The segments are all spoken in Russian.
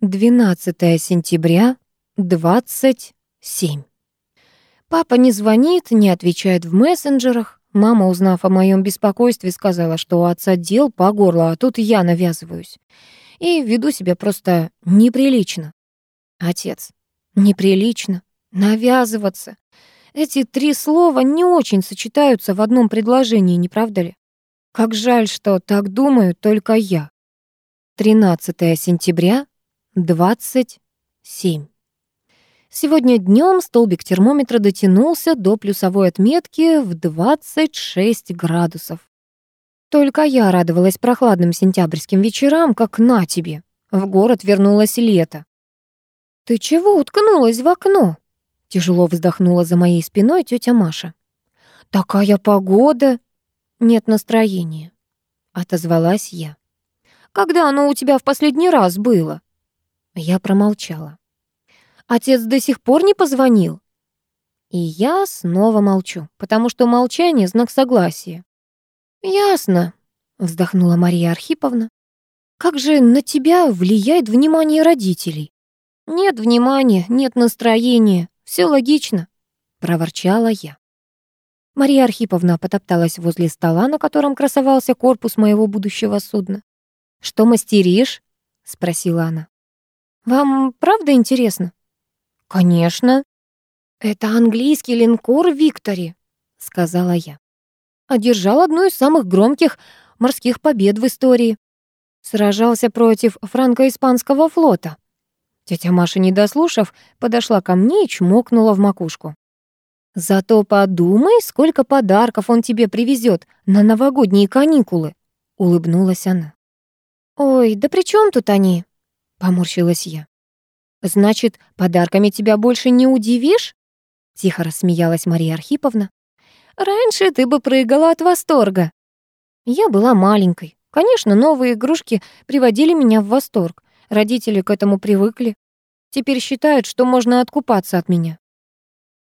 12 сентября, 27. Папа не звонит, не отвечает в мессенджерах. Мама, узнав о моем беспокойстве, сказала, что у отца дел по горло, а тут я навязываюсь. И веду себя просто неприлично. Отец, неприлично, навязываться. Эти три слова не очень сочетаются в одном предложении, не правда ли? Как жаль, что так думаю только я. 13 сентября, 27. Сегодня днем столбик термометра дотянулся до плюсовой отметки в 26 градусов. Только я радовалась прохладным сентябрьским вечерам, как на тебе. В город вернулось лето. «Ты чего уткнулась в окно?» Тяжело вздохнула за моей спиной тетя Маша. «Такая погода!» «Нет настроения», — отозвалась я. «Когда оно у тебя в последний раз было?» Я промолчала. «Отец до сих пор не позвонил?» И я снова молчу, потому что молчание — знак согласия. «Ясно», — вздохнула Мария Архиповна. «Как же на тебя влияет внимание родителей?» «Нет внимания, нет настроения, все логично», — проворчала я. Мария Архиповна потопталась возле стола, на котором красовался корпус моего будущего судна. «Что мастеришь?» — спросила она. «Вам правда интересно?» «Конечно». «Это английский линкор «Виктори», — сказала я. Одержал одну из самых громких морских побед в истории. Сражался против франко-испанского флота. Тетя Маша, не дослушав, подошла ко мне и чмокнула в макушку. «Зато подумай, сколько подарков он тебе привезет на новогодние каникулы», — улыбнулась она. «Ой, да при чем тут они?» — поморщилась я. «Значит, подарками тебя больше не удивишь?» — тихо рассмеялась Мария Архиповна. «Раньше ты бы прыгала от восторга». Я была маленькой. Конечно, новые игрушки приводили меня в восторг. Родители к этому привыкли. Теперь считают, что можно откупаться от меня.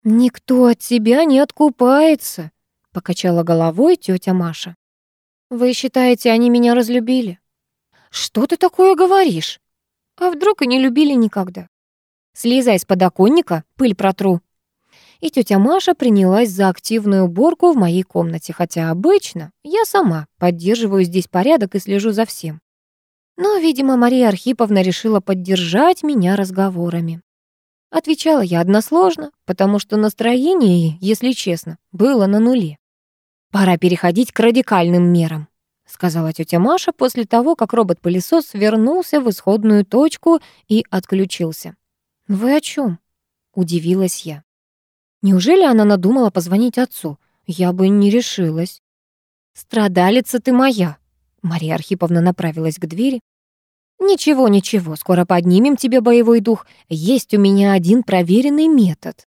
«Никто от тебя не откупается», — покачала головой тетя Маша. «Вы считаете, они меня разлюбили?» «Что ты такое говоришь?» «А вдруг и не любили никогда?» «Слезай с подоконника, пыль протру». И тетя Маша принялась за активную уборку в моей комнате, хотя обычно я сама поддерживаю здесь порядок и слежу за всем. Но, видимо, Мария Архиповна решила поддержать меня разговорами. Отвечала я односложно, потому что настроение, если честно, было на нуле. «Пора переходить к радикальным мерам», — сказала тетя Маша после того, как робот-пылесос вернулся в исходную точку и отключился. «Вы о чем? удивилась я. Неужели она надумала позвонить отцу? Я бы не решилась. «Страдалица ты моя!» Мария Архиповна направилась к двери. «Ничего, ничего, скоро поднимем тебе боевой дух. Есть у меня один проверенный метод».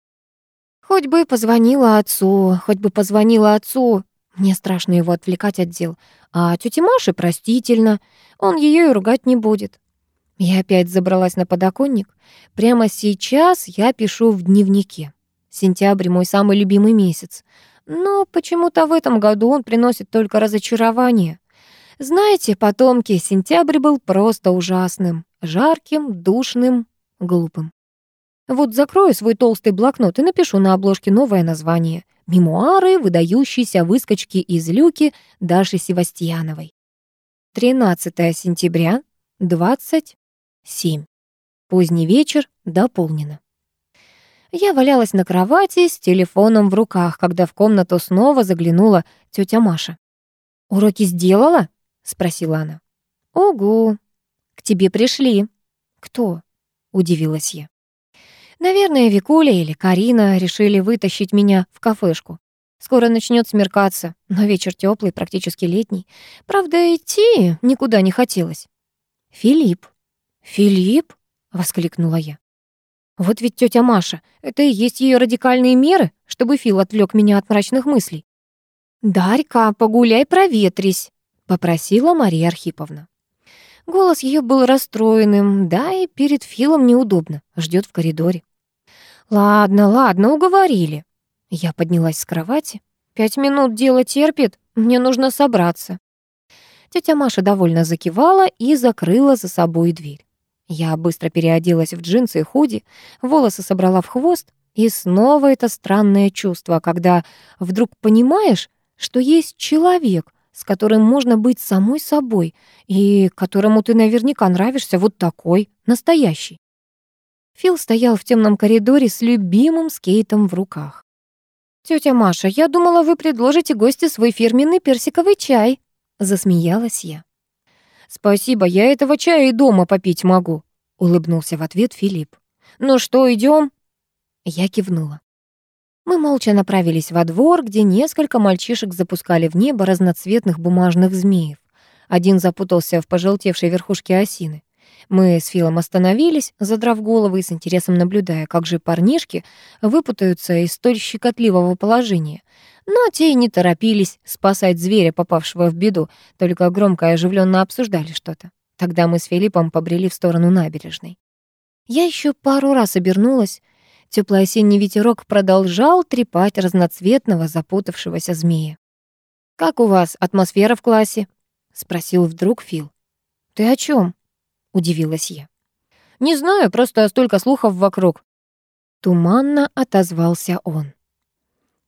Хоть бы позвонила отцу, хоть бы позвонила отцу. Мне страшно его отвлекать от дел. А тете Маше простительно, он ее и ругать не будет. Я опять забралась на подоконник. Прямо сейчас я пишу в дневнике. Сентябрь — мой самый любимый месяц. Но почему-то в этом году он приносит только разочарование. Знаете, потомки, сентябрь был просто ужасным. Жарким, душным, глупым. Вот закрою свой толстый блокнот и напишу на обложке новое название. «Мемуары выдающейся выскочки из люки Даши Севастьяновой». 13 сентября, 27. Поздний вечер, дополнено. Я валялась на кровати с телефоном в руках, когда в комнату снова заглянула тетя Маша. «Уроки сделала?» — спросила она. «Ого! К тебе пришли». «Кто?» — удивилась я. «Наверное, Викуля или Карина решили вытащить меня в кафешку. Скоро начнет смеркаться, но вечер теплый, практически летний. Правда, идти никуда не хотелось». «Филипп». «Филипп?» — воскликнула я. «Вот ведь тетя Маша, это и есть ее радикальные меры, чтобы Фил отвлек меня от мрачных мыслей». «Дарька, погуляй, проветрись», — попросила Мария Архиповна. Голос ее был расстроенным, да и перед Филом неудобно, ждет в коридоре. «Ладно, ладно, уговорили». Я поднялась с кровати. «Пять минут дело терпит, мне нужно собраться». Тетя Маша довольно закивала и закрыла за собой дверь. Я быстро переоделась в джинсы и худи, волосы собрала в хвост, и снова это странное чувство, когда вдруг понимаешь, что есть человек, с которым можно быть самой собой, и которому ты наверняка нравишься вот такой, настоящий. Фил стоял в темном коридоре с любимым скейтом в руках. «Тётя Маша, я думала, вы предложите гостю свой фирменный персиковый чай», — засмеялась я. «Спасибо, я этого чая и дома попить могу», — улыбнулся в ответ Филипп. «Ну что, идем? Я кивнула. Мы молча направились во двор, где несколько мальчишек запускали в небо разноцветных бумажных змеев. Один запутался в пожелтевшей верхушке осины. Мы с Филом остановились, задрав головы и с интересом наблюдая, как же парнишки выпутаются из столь щекотливого положения. Но те и не торопились спасать зверя, попавшего в беду, только громко и оживленно обсуждали что-то. Тогда мы с Филиппом побрели в сторону набережной. Я еще пару раз обернулась. Теплый осенний ветерок продолжал трепать разноцветного запутавшегося змея. «Как у вас атмосфера в классе?» — спросил вдруг Фил. «Ты о чем? удивилась я. «Не знаю, просто столько слухов вокруг». Туманно отозвался он.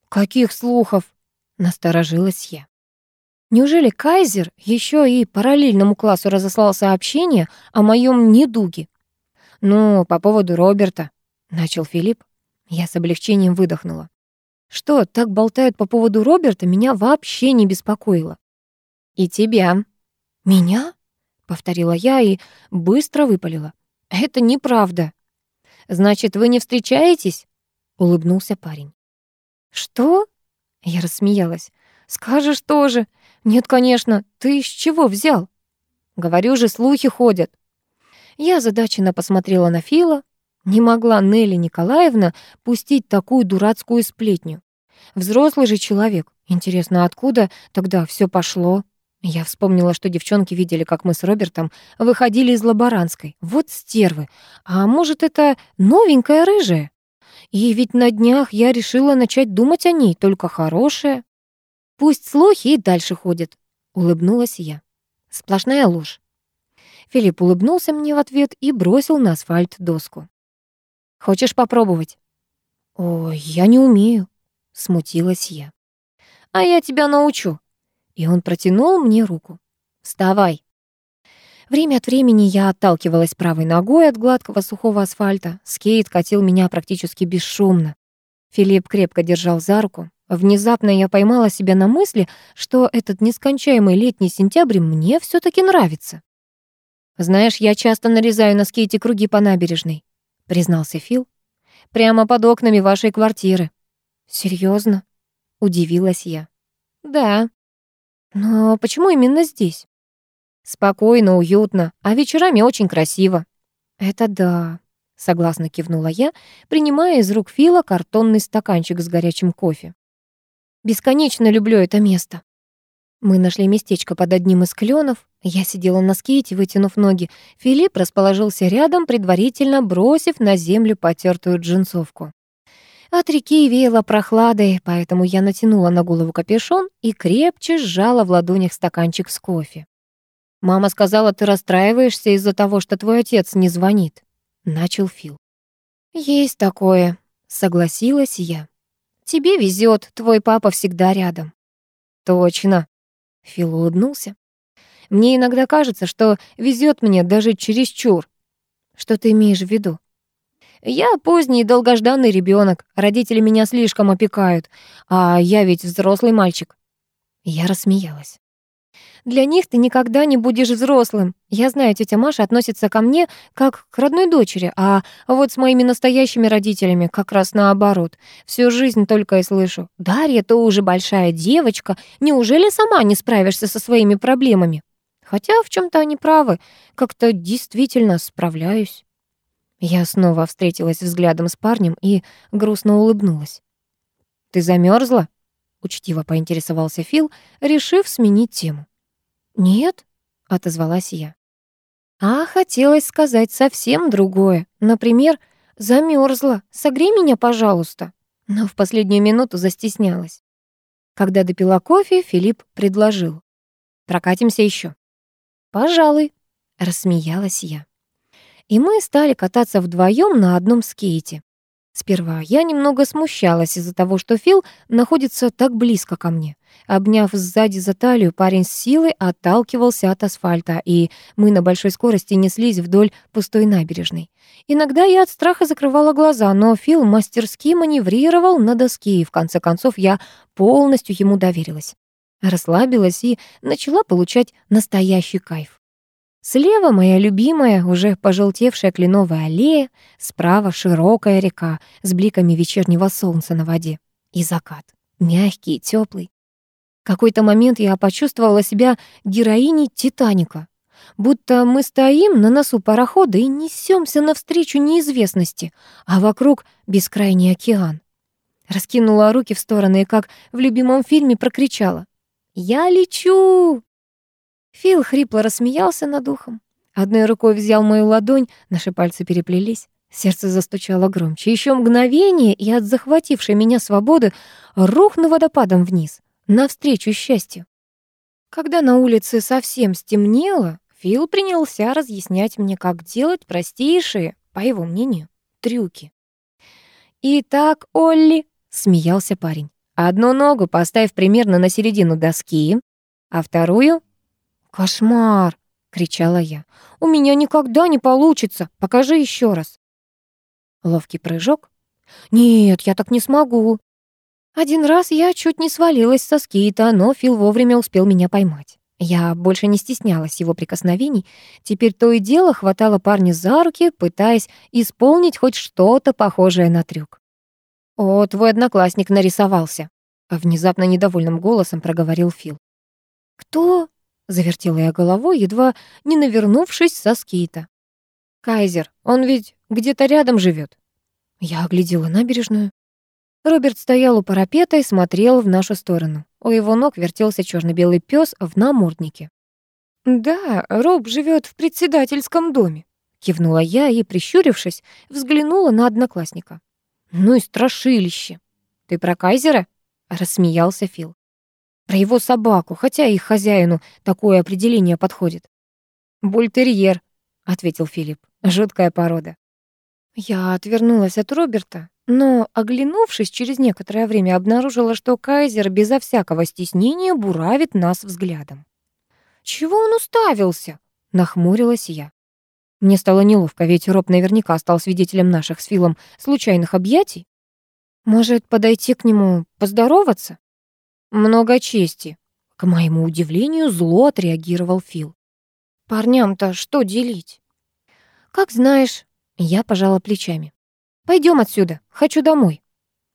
«Каких слухов?» — насторожилась я. Неужели Кайзер еще и параллельному классу разослал сообщение о моем недуге? Ну, по поводу Роберта, начал Филипп. Я с облегчением выдохнула. Что, так болтают по поводу Роберта, меня вообще не беспокоило. И тебя. Меня? повторила я и быстро выпалила. Это неправда. Значит, вы не встречаетесь? улыбнулся парень. Что? Я рассмеялась. Скажешь тоже. Нет, конечно. Ты из чего взял? Говорю же, слухи ходят. Я озадаченно посмотрела на Фила. Не могла Нелли Николаевна пустить такую дурацкую сплетню. Взрослый же человек. Интересно, откуда тогда все пошло? Я вспомнила, что девчонки видели, как мы с Робертом выходили из лаборантской. Вот стервы. А может, это новенькая рыжая? И ведь на днях я решила начать думать о ней, только хорошее. Пусть слухи и дальше ходят, улыбнулась я. Сплошная ложь. Филипп улыбнулся мне в ответ и бросил на асфальт доску. Хочешь попробовать? Ой, я не умею, смутилась я. А я тебя научу. И он протянул мне руку. Вставай. Время от времени я отталкивалась правой ногой от гладкого сухого асфальта. Скейт катил меня практически бесшумно. Филипп крепко держал за руку. Внезапно я поймала себя на мысли, что этот нескончаемый летний сентябрь мне все таки нравится. «Знаешь, я часто нарезаю на скейте круги по набережной», — признался Фил. «Прямо под окнами вашей квартиры». Серьезно? удивилась я. «Да». «Но почему именно здесь?» Спокойно, уютно, а вечерами очень красиво. Это да, согласно кивнула я, принимая из рук Фила картонный стаканчик с горячим кофе. Бесконечно люблю это место. Мы нашли местечко под одним из кленов. Я сидела на скейте, вытянув ноги. Филипп расположился рядом, предварительно бросив на землю потертую джинсовку. От реки веяло прохладой, поэтому я натянула на голову капюшон и крепче сжала в ладонях стаканчик с кофе. «Мама сказала, ты расстраиваешься из-за того, что твой отец не звонит», — начал Фил. «Есть такое», — согласилась я. «Тебе везет, твой папа всегда рядом». «Точно», — Фил улыбнулся. «Мне иногда кажется, что везет мне даже чересчур». «Что ты имеешь в виду?» «Я поздний долгожданный ребенок, родители меня слишком опекают, а я ведь взрослый мальчик». Я рассмеялась. Для них ты никогда не будешь взрослым. Я знаю, тетя Маша относится ко мне как к родной дочери, а вот с моими настоящими родителями как раз наоборот. Всю жизнь только и слышу. Дарья, ты уже большая девочка. Неужели сама не справишься со своими проблемами? Хотя в чем то они правы. Как-то действительно справляюсь. Я снова встретилась взглядом с парнем и грустно улыбнулась. «Ты замерзла? учтиво поинтересовался Фил, решив сменить тему. «Нет», — отозвалась я. А хотелось сказать совсем другое. Например, замерзла, согрей меня, пожалуйста. Но в последнюю минуту застеснялась. Когда допила кофе, Филипп предложил. «Прокатимся еще. «Пожалуй», — рассмеялась я. и мы стали кататься вдвоем на одном скейте. Сперва я немного смущалась из-за того, что Фил находится так близко ко мне. Обняв сзади за талию, парень с силой отталкивался от асфальта, и мы на большой скорости неслись вдоль пустой набережной. Иногда я от страха закрывала глаза, но Фил мастерски маневрировал на доске, и в конце концов я полностью ему доверилась. Расслабилась и начала получать настоящий кайф. Слева моя любимая, уже пожелтевшая кленовая аллея, справа широкая река с бликами вечернего солнца на воде. И закат, мягкий и тёплый. В какой-то момент я почувствовала себя героиней «Титаника», будто мы стоим на носу парохода и несемся навстречу неизвестности, а вокруг бескрайний океан. Раскинула руки в стороны и, как в любимом фильме, прокричала «Я лечу!» Фил хрипло рассмеялся над ухом. Одной рукой взял мою ладонь, наши пальцы переплелись. Сердце застучало громче. Еще мгновение, и от захватившей меня свободы рухну водопадом вниз, навстречу счастью. Когда на улице совсем стемнело, Фил принялся разъяснять мне, как делать простейшие, по его мнению, трюки. «Итак, Олли», — смеялся парень, «одну ногу поставь примерно на середину доски, а вторую «Кошмар!» — кричала я. «У меня никогда не получится! Покажи еще раз!» Ловкий прыжок. «Нет, я так не смогу!» Один раз я чуть не свалилась со скейта, но Фил вовремя успел меня поймать. Я больше не стеснялась его прикосновений. Теперь то и дело хватало парня за руки, пытаясь исполнить хоть что-то похожее на трюк. «О, твой одноклассник нарисовался!» — внезапно недовольным голосом проговорил Фил. «Кто?» Завертела я головой, едва не навернувшись со скейта. «Кайзер, он ведь где-то рядом живет. Я оглядела набережную. Роберт стоял у парапета и смотрел в нашу сторону. У его ног вертелся черно белый пес в наморднике. «Да, Роб живет в председательском доме», — кивнула я и, прищурившись, взглянула на одноклассника. «Ну и страшилище!» «Ты про Кайзера?» — рассмеялся Фил. Про его собаку, хотя их хозяину такое определение подходит. «Бультерьер», — ответил Филипп, — «жуткая порода». Я отвернулась от Роберта, но, оглянувшись, через некоторое время обнаружила, что Кайзер безо всякого стеснения буравит нас взглядом. «Чего он уставился?» — нахмурилась я. Мне стало неловко, ведь Роб наверняка стал свидетелем наших с Филом случайных объятий. Может, подойти к нему, поздороваться? «Много чести», — к моему удивлению зло отреагировал Фил. «Парням-то что делить?» «Как знаешь», — я пожала плечами. Пойдем отсюда, хочу домой».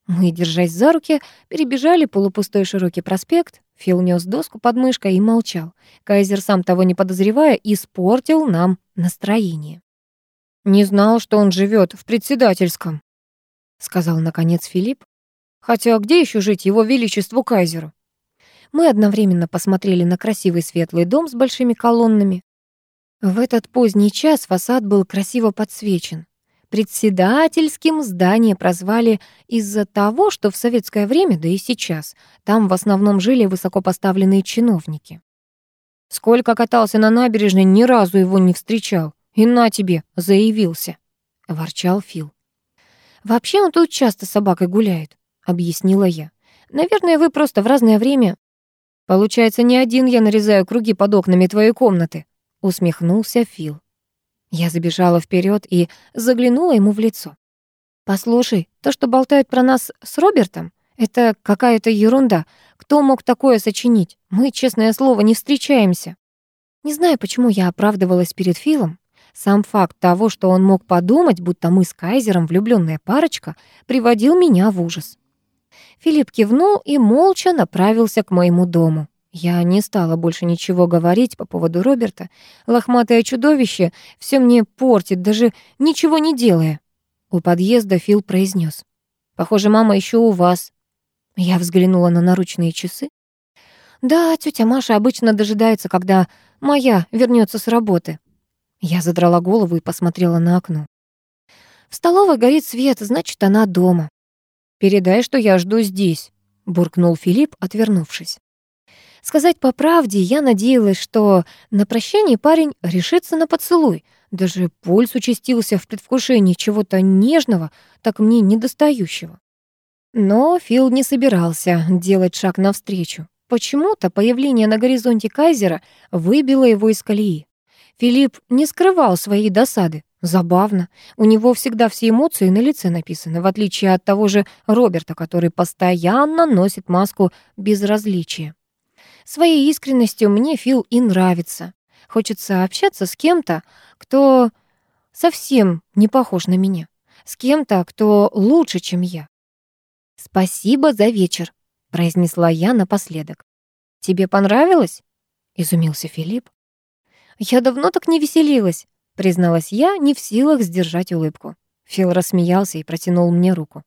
Мы, держась за руки, перебежали полупустой широкий проспект. Фил нес доску под мышкой и молчал. Кайзер, сам того не подозревая, испортил нам настроение. «Не знал, что он живет в председательском», — сказал, наконец, Филипп. Хотя где еще жить его величеству кайзеру? Мы одновременно посмотрели на красивый светлый дом с большими колоннами. В этот поздний час фасад был красиво подсвечен. Председательским здание прозвали из-за того, что в советское время, да и сейчас, там в основном жили высокопоставленные чиновники. Сколько катался на набережной, ни разу его не встречал. И на тебе, заявился, — ворчал Фил. Вообще он тут часто с собакой гуляет. — объяснила я. «Наверное, вы просто в разное время...» «Получается, не один я нарезаю круги под окнами твоей комнаты», — усмехнулся Фил. Я забежала вперед и заглянула ему в лицо. «Послушай, то, что болтают про нас с Робертом, это какая-то ерунда. Кто мог такое сочинить? Мы, честное слово, не встречаемся». Не знаю, почему я оправдывалась перед Филом. Сам факт того, что он мог подумать, будто мы с Кайзером влюбленная парочка, приводил меня в ужас. Филипп кивнул и молча направился к моему дому. Я не стала больше ничего говорить по поводу Роберта. Лохматое чудовище все мне портит, даже ничего не делая. У подъезда Фил произнес: «Похоже, мама еще у вас». Я взглянула на наручные часы. «Да, тетя Маша обычно дожидается, когда моя вернется с работы». Я задрала голову и посмотрела на окно. В столовой горит свет, значит, она дома. «Передай, что я жду здесь», — буркнул Филипп, отвернувшись. Сказать по правде, я надеялась, что на прощание парень решится на поцелуй, Даже пульс участился в предвкушении чего-то нежного, так мне недостающего. Но Фил не собирался делать шаг навстречу. Почему-то появление на горизонте Кайзера выбило его из колеи. Филипп не скрывал своей досады. Забавно. У него всегда все эмоции на лице написаны, в отличие от того же Роберта, который постоянно носит маску безразличия. Своей искренностью мне Фил и нравится. Хочется общаться с кем-то, кто совсем не похож на меня, с кем-то, кто лучше, чем я. «Спасибо за вечер», — произнесла я напоследок. «Тебе понравилось?» — изумился Филипп. «Я давно так не веселилась», — призналась я, не в силах сдержать улыбку. Фил рассмеялся и протянул мне руку.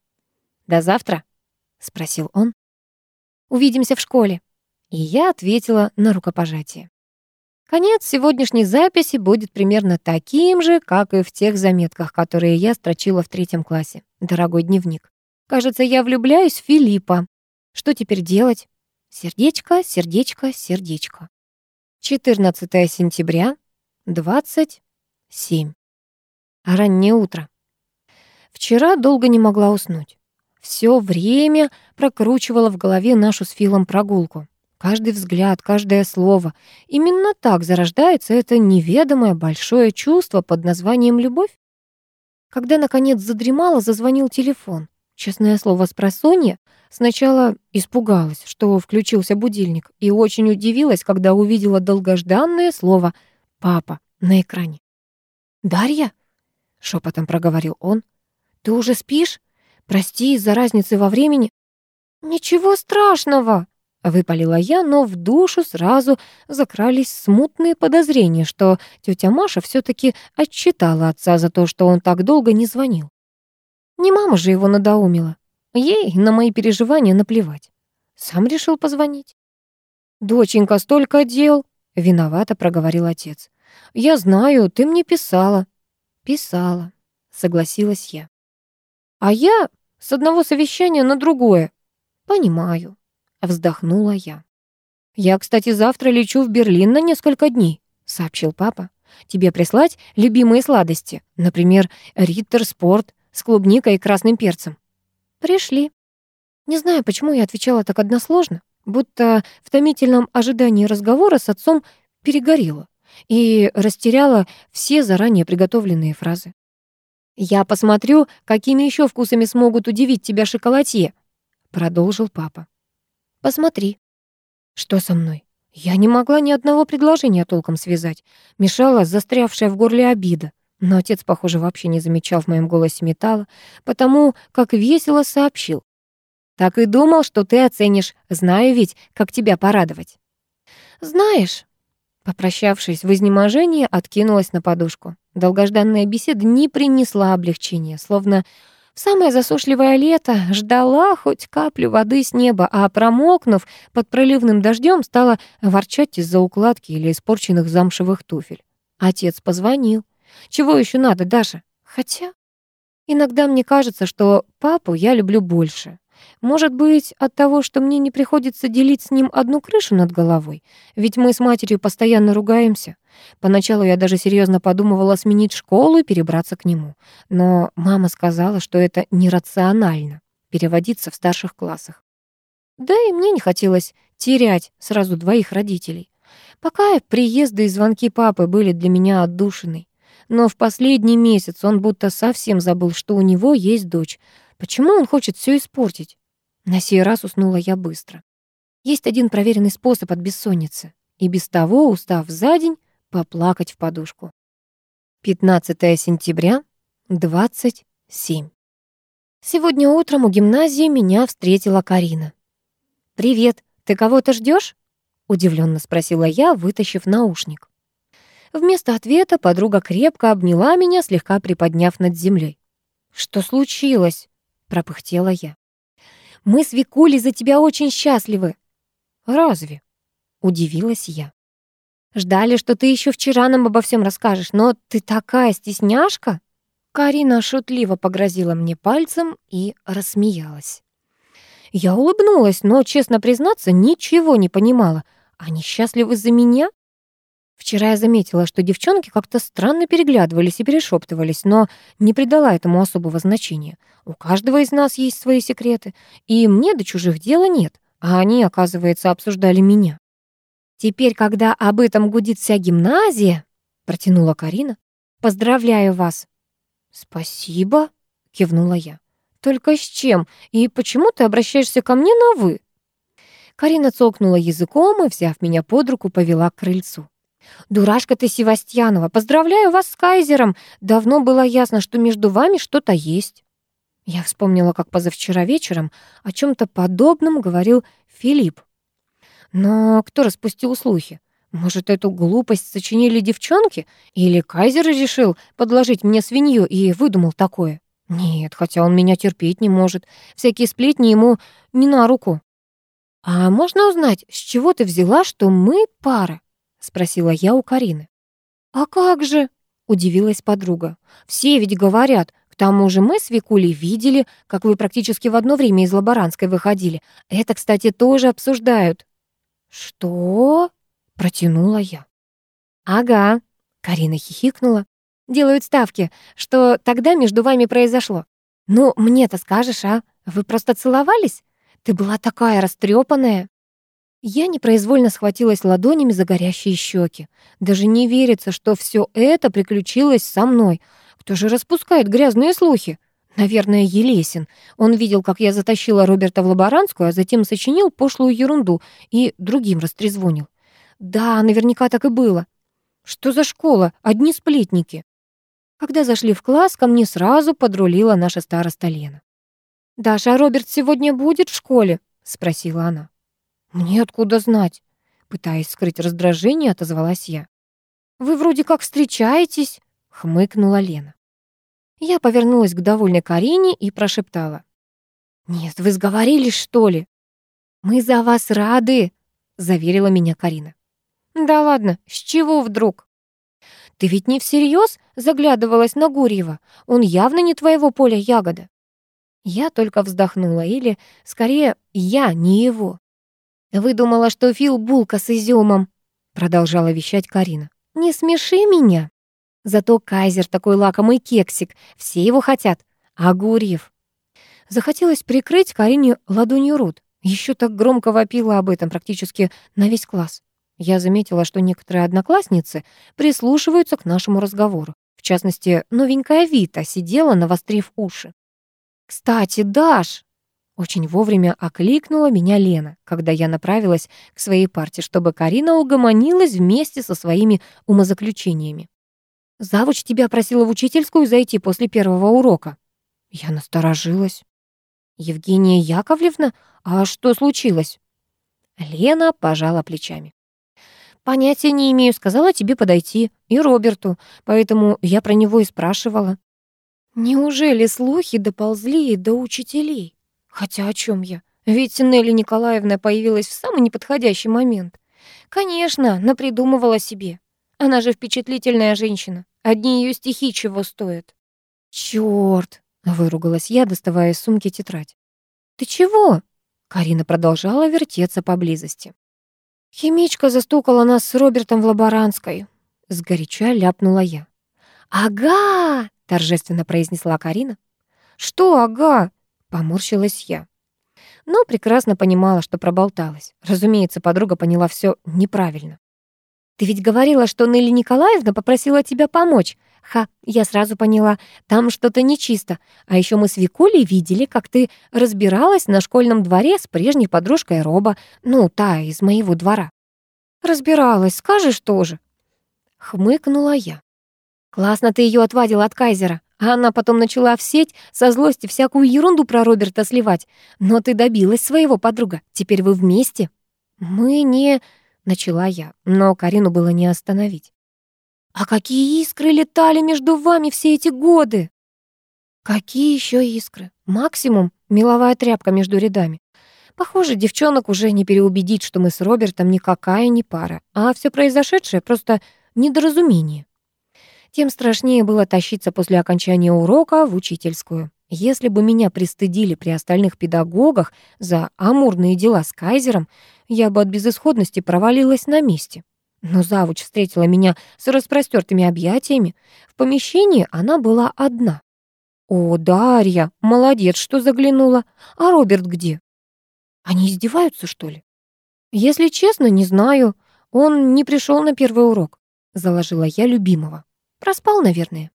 «До завтра?» — спросил он. «Увидимся в школе». И я ответила на рукопожатие. Конец сегодняшней записи будет примерно таким же, как и в тех заметках, которые я строчила в третьем классе. Дорогой дневник. Кажется, я влюбляюсь в Филиппа. Что теперь делать? Сердечко, сердечко, сердечко. 14 сентября, 27. Раннее утро. Вчера долго не могла уснуть. Все время прокручивала в голове нашу с Филом прогулку. Каждый взгляд, каждое слово. Именно так зарождается это неведомое большое чувство под названием любовь. Когда, наконец, задремала, зазвонил телефон. Честное слово, с просонья сначала испугалась, что включился будильник, и очень удивилась, когда увидела долгожданное слово «папа» на экране. «Дарья?» — шепотом проговорил он. «Ты уже спишь? Прости из-за разницы во времени». «Ничего страшного!» Выпалила я, но в душу сразу закрались смутные подозрения, что тетя Маша все таки отчитала отца за то, что он так долго не звонил. Не мама же его надоумила. Ей на мои переживания наплевать. Сам решил позвонить. «Доченька, столько дел!» — виновато проговорил отец. «Я знаю, ты мне писала». «Писала», — согласилась я. «А я с одного совещания на другое». «Понимаю», Вздохнула я. «Я, кстати, завтра лечу в Берлин на несколько дней», — сообщил папа. «Тебе прислать любимые сладости? Например, Риттер Спорт с клубникой и красным перцем?» «Пришли». Не знаю, почему я отвечала так односложно, будто в томительном ожидании разговора с отцом перегорела и растеряла все заранее приготовленные фразы. «Я посмотрю, какими еще вкусами смогут удивить тебя шоколадье», — продолжил папа. Посмотри. Что со мной? Я не могла ни одного предложения толком связать. Мешала застрявшая в горле обида. Но отец, похоже, вообще не замечал в моем голосе металла, потому как весело сообщил. «Так и думал, что ты оценишь. Знаю ведь, как тебя порадовать». «Знаешь...» Попрощавшись в изнеможении, откинулась на подушку. Долгожданная беседа не принесла облегчения, словно самое засушливое лето ждала хоть каплю воды с неба, а промокнув под проливным дождем, стала ворчать из-за укладки или испорченных замшевых туфель. Отец позвонил. Чего еще надо, Даша? Хотя иногда мне кажется, что папу я люблю больше. Может быть, от того, что мне не приходится делить с ним одну крышу над головой, ведь мы с матерью постоянно ругаемся. Поначалу я даже серьезно подумывала сменить школу и перебраться к нему. Но мама сказала, что это нерационально — переводиться в старших классах. Да и мне не хотелось терять сразу двоих родителей. Пока приезды и звонки папы были для меня отдушиной. Но в последний месяц он будто совсем забыл, что у него есть дочь. Почему он хочет все испортить? На сей раз уснула я быстро. Есть один проверенный способ от бессонницы. И без того, устав за день, поплакать в подушку. 15 сентября, 27. Сегодня утром у гимназии меня встретила Карина. «Привет, ты кого-то ждешь? удивленно спросила я, вытащив наушник. Вместо ответа подруга крепко обняла меня, слегка приподняв над землей. «Что случилось?» — пропыхтела я. «Мы с Викулей за тебя очень счастливы». «Разве?» — удивилась я. Ждали, что ты еще вчера нам обо всем расскажешь, но ты такая стесняшка!» Карина шутливо погрозила мне пальцем и рассмеялась. Я улыбнулась, но, честно признаться, ничего не понимала. Они счастливы за меня? Вчера я заметила, что девчонки как-то странно переглядывались и перешептывались, но не придала этому особого значения. У каждого из нас есть свои секреты, и мне до чужих дела нет, а они, оказывается, обсуждали меня. «Теперь, когда об этом гудит вся гимназия», — протянула Карина, — «поздравляю вас». «Спасибо», — кивнула я. «Только с чем? И почему ты обращаешься ко мне на «вы»?» Карина цокнула языком и, взяв меня под руку, повела к крыльцу. «Дурашка ты, Севастьянова, поздравляю вас с Кайзером. Давно было ясно, что между вами что-то есть». Я вспомнила, как позавчера вечером о чем то подобном говорил Филипп. Но кто распустил слухи? Может, эту глупость сочинили девчонки? Или Кайзер решил подложить мне свинью и выдумал такое? Нет, хотя он меня терпеть не может. Всякие сплетни ему не на руку. «А можно узнать, с чего ты взяла, что мы пара?» — спросила я у Карины. «А как же?» — удивилась подруга. «Все ведь говорят. К тому же мы с Викулей видели, как вы практически в одно время из Лаборанской выходили. Это, кстати, тоже обсуждают». «Что?» — протянула я. «Ага», — Карина хихикнула. «Делают ставки, что тогда между вами произошло. Ну, мне-то скажешь, а? Вы просто целовались? Ты была такая растрепанная. Я непроизвольно схватилась ладонями за горящие щеки. Даже не верится, что все это приключилось со мной. Кто же распускает грязные слухи? Наверное, Елесин. Он видел, как я затащила Роберта в лаборантскую, а затем сочинил пошлую ерунду и другим растрезвонил. Да, наверняка так и было. Что за школа? Одни сплетники. Когда зашли в класс, ко мне сразу подрулила наша староста Лена. «Даша, а Роберт сегодня будет в школе?» — спросила она. «Мне откуда знать?» Пытаясь скрыть раздражение, отозвалась я. «Вы вроде как встречаетесь», — хмыкнула Лена. Я повернулась к довольной Карине и прошептала. «Нет, вы сговорились, что ли?» «Мы за вас рады», — заверила меня Карина. «Да ладно, с чего вдруг?» «Ты ведь не всерьез заглядывалась на Гурьева? Он явно не твоего поля ягода». Я только вздохнула, или, скорее, я не его. «Выдумала, что Фил булка с изюмом», — продолжала вещать Карина. «Не смеши меня. Зато Кайзер такой лакомый кексик, все его хотят. А Гурьев?» Захотелось прикрыть Карине ладонью рот. Еще так громко вопила об этом практически на весь класс. Я заметила, что некоторые одноклассницы прислушиваются к нашему разговору. В частности, новенькая Вита сидела, навострив уши. «Кстати, Даш!» Очень вовремя окликнула меня Лена, когда я направилась к своей парте, чтобы Карина угомонилась вместе со своими умозаключениями. «Завуч тебя просила в учительскую зайти после первого урока». Я насторожилась. «Евгения Яковлевна? А что случилось?» Лена пожала плечами. «Понятия не имею, сказала тебе подойти, и Роберту, поэтому я про него и спрашивала». Неужели слухи доползли до учителей? Хотя о чем я? Ведь Нелли Николаевна появилась в самый неподходящий момент. Конечно, напридумывала себе. Она же впечатлительная женщина. Одни ее стихи чего стоят. Черт! выругалась я, доставая из сумки тетрадь. «Ты чего?» Карина продолжала вертеться поблизости. «Химичка застукала нас с Робертом в лаборантской», — сгоряча ляпнула я. «Ага!» торжественно произнесла Карина. «Что, ага?» — поморщилась я. Но прекрасно понимала, что проболталась. Разумеется, подруга поняла все неправильно. «Ты ведь говорила, что Нелли Николаевна попросила тебя помочь. Ха, я сразу поняла, там что-то нечисто. А еще мы с Викулей видели, как ты разбиралась на школьном дворе с прежней подружкой Роба, ну, та из моего двора». «Разбиралась, скажешь тоже». Хмыкнула я. Классно ты ее отвадила от Кайзера. А она потом начала в сеть со злости всякую ерунду про Роберта сливать. Но ты добилась своего, подруга. Теперь вы вместе. Мы не... Начала я, но Карину было не остановить. А какие искры летали между вами все эти годы? Какие еще искры? Максимум меловая тряпка между рядами. Похоже, девчонок уже не переубедить, что мы с Робертом никакая не пара, а все произошедшее просто недоразумение тем страшнее было тащиться после окончания урока в учительскую. Если бы меня пристыдили при остальных педагогах за амурные дела с Кайзером, я бы от безысходности провалилась на месте. Но завуч встретила меня с распростертыми объятиями. В помещении она была одна. «О, Дарья, молодец, что заглянула. А Роберт где?» «Они издеваются, что ли?» «Если честно, не знаю. Он не пришел на первый урок», — заложила я любимого. «Проспал, наверное».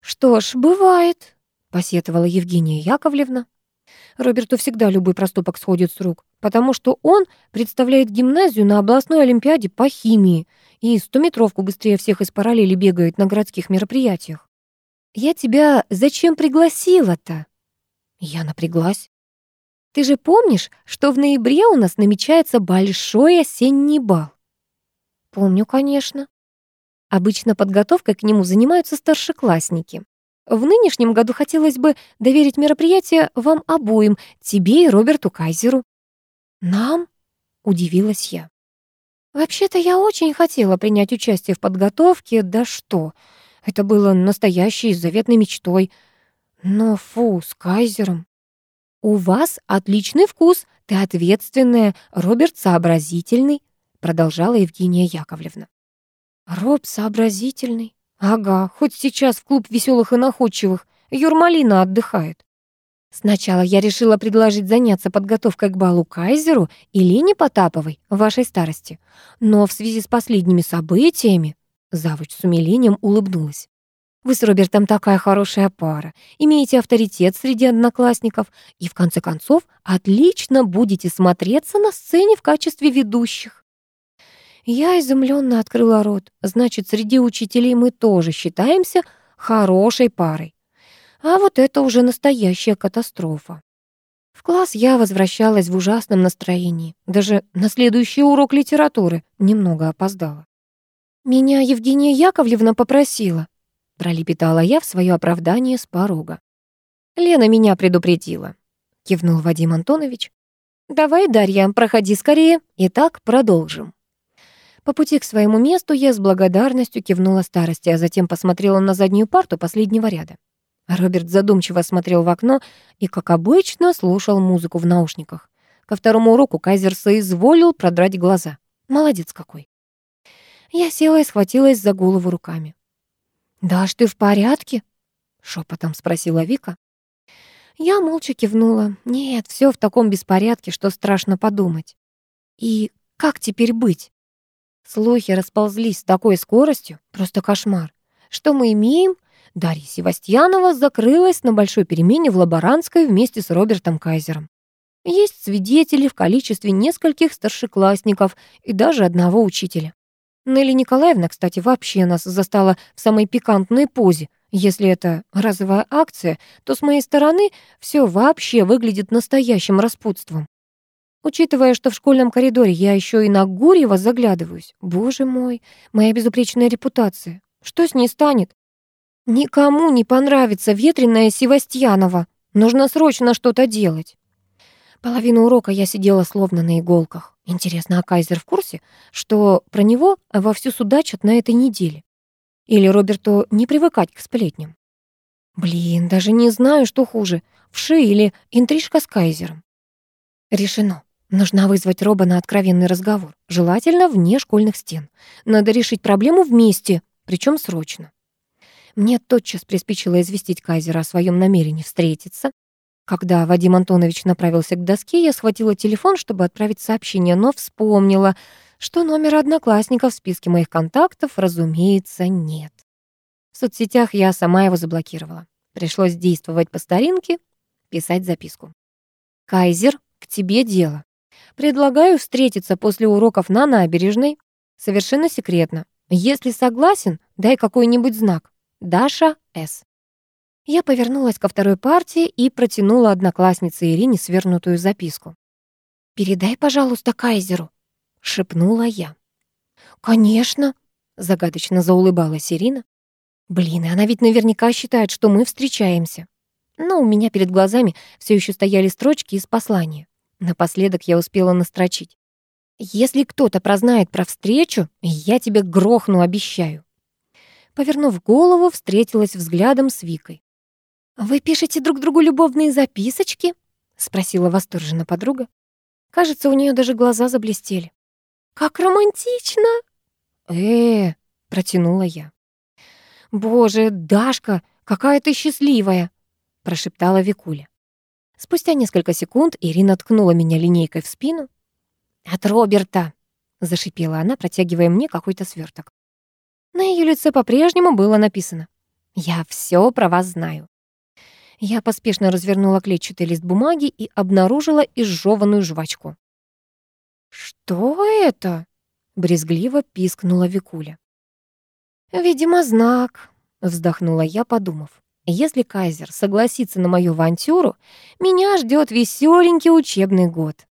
«Что ж, бывает», — посетовала Евгения Яковлевна. Роберту всегда любой проступок сходит с рук, потому что он представляет гимназию на областной олимпиаде по химии и стометровку быстрее всех из параллели бегает на городских мероприятиях. «Я тебя зачем пригласила-то?» Я напряглась. «Ты же помнишь, что в ноябре у нас намечается большой осенний бал?» «Помню, конечно». Обычно подготовкой к нему занимаются старшеклассники. В нынешнем году хотелось бы доверить мероприятие вам обоим, тебе и Роберту Кайзеру». «Нам?» — удивилась я. «Вообще-то я очень хотела принять участие в подготовке, да что, это было настоящей заветной мечтой. Но фу, с Кайзером. У вас отличный вкус, ты ответственная, Роберт сообразительный», продолжала Евгения Яковлевна. «Роб сообразительный? Ага, хоть сейчас в клуб веселых и находчивых. Юрмалина отдыхает. Сначала я решила предложить заняться подготовкой к балу Кайзеру и Лене Потаповой вашей старости. Но в связи с последними событиями... Завуч с умилением улыбнулась. Вы с Робертом такая хорошая пара, имеете авторитет среди одноклассников и, в конце концов, отлично будете смотреться на сцене в качестве ведущих. Я изумленно открыла рот. Значит, среди учителей мы тоже считаемся хорошей парой. А вот это уже настоящая катастрофа. В класс я возвращалась в ужасном настроении. Даже на следующий урок литературы немного опоздала. «Меня Евгения Яковлевна попросила», — пролепетала я в свое оправдание с порога. «Лена меня предупредила», — кивнул Вадим Антонович. «Давай, Дарья, проходи скорее. Итак, продолжим». По пути к своему месту я с благодарностью кивнула старости, а затем посмотрела на заднюю парту последнего ряда. Роберт задумчиво смотрел в окно и, как обычно, слушал музыку в наушниках. Ко второму уроку Кайзер соизволил продрать глаза. Молодец какой. Я села и схватилась за голову руками. «Даш, ты в порядке?» — шепотом спросила Вика. Я молча кивнула. Нет, все в таком беспорядке, что страшно подумать. И как теперь быть? Слухи расползлись с такой скоростью, просто кошмар. Что мы имеем? Дарья Севастьянова закрылась на большой перемене в Лаборантской вместе с Робертом Кайзером. Есть свидетели в количестве нескольких старшеклассников и даже одного учителя. Нелли Николаевна, кстати, вообще нас застала в самой пикантной позе. Если это разовая акция, то с моей стороны все вообще выглядит настоящим распутством. Учитывая, что в школьном коридоре я еще и на Гурьева заглядываюсь. Боже мой, моя безупречная репутация. Что с ней станет? Никому не понравится ветреная Севастьянова. Нужно срочно что-то делать. Половину урока я сидела словно на иголках. Интересно, а Кайзер в курсе, что про него вовсю судачат на этой неделе? Или Роберту не привыкать к сплетням? Блин, даже не знаю, что хуже, вши или интрижка с Кайзером. Решено. Нужно вызвать Роба на откровенный разговор, желательно вне школьных стен. Надо решить проблему вместе, причем срочно. Мне тотчас приспичило известить Кайзера о своем намерении встретиться. Когда Вадим Антонович направился к доске, я схватила телефон, чтобы отправить сообщение, но вспомнила, что номера одноклассников в списке моих контактов, разумеется, нет. В соцсетях я сама его заблокировала. Пришлось действовать по старинке, писать записку. «Кайзер, к тебе дело. Предлагаю встретиться после уроков на набережной. Совершенно секретно. Если согласен, дай какой-нибудь знак. Даша С. Я повернулась ко второй партии и протянула однокласснице Ирине свернутую записку. «Передай, пожалуйста, Кайзеру», — шепнула я. «Конечно», — загадочно заулыбалась Ирина. «Блин, и она ведь наверняка считает, что мы встречаемся». Но у меня перед глазами все еще стояли строчки из послания. Напоследок я успела настрочить. «Если кто-то прознает про встречу, я тебе грохну, обещаю». Повернув голову, встретилась взглядом с Викой. «Вы пишете друг другу любовные записочки?» — спросила восторженно подруга. Кажется, у нее даже глаза заблестели. «Как романтично!» э протянула я. «Боже, Дашка, какая ты счастливая!» прошептала Викуля. Спустя несколько секунд Ирина ткнула меня линейкой в спину. «От Роберта!» — зашипела она, протягивая мне какой-то сверток. На ее лице по-прежнему было написано «Я все про вас знаю». Я поспешно развернула клетчатый лист бумаги и обнаружила изжеванную жвачку. «Что это?» — брезгливо пискнула Викуля. «Видимо, знак», — вздохнула я, подумав. «Если Кайзер согласится на мою авантюру, меня ждет веселенький учебный год».